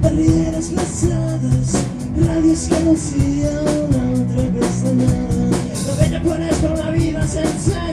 cabells, barrieres glaçades, ràdios que anuncia una altra castanyada. La vella quan és per una vida sense esma,